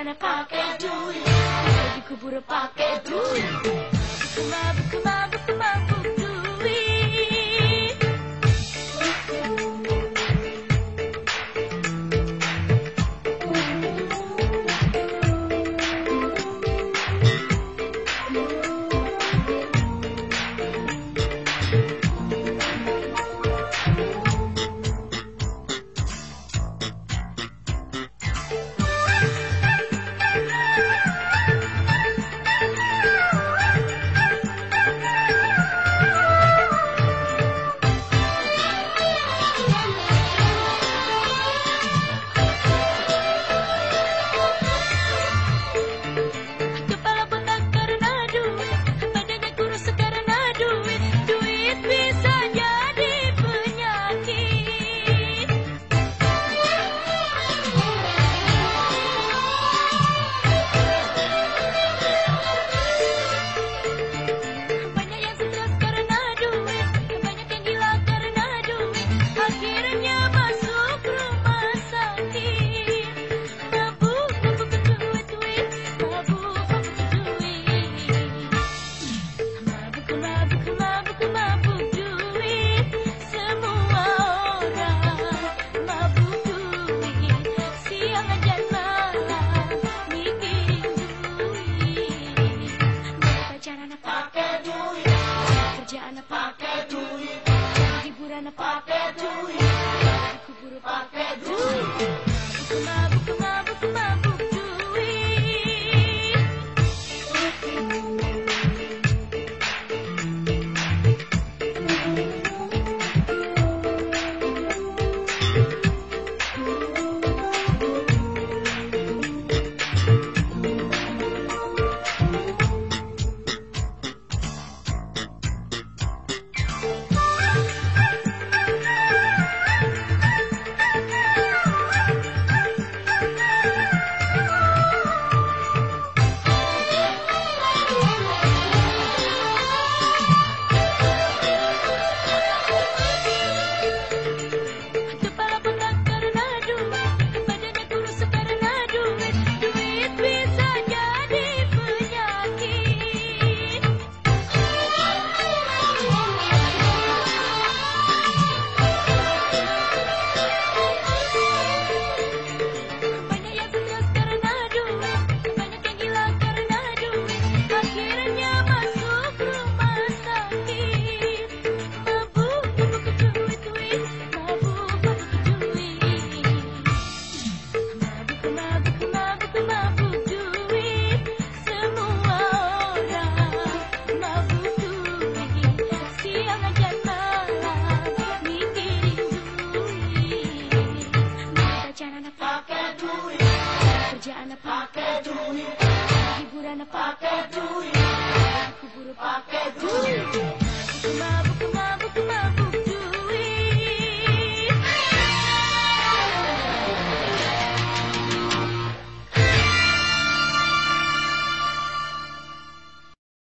sana pakai duit? Lebih kubur pakai duit. Berkembang, berkembang, berkembang, berkembang Hiburan apa kedui Hiburan apa kedui Hiburan apa kedui Kerjaan pakai duit Hiburan pakai duit Kubur pakai duit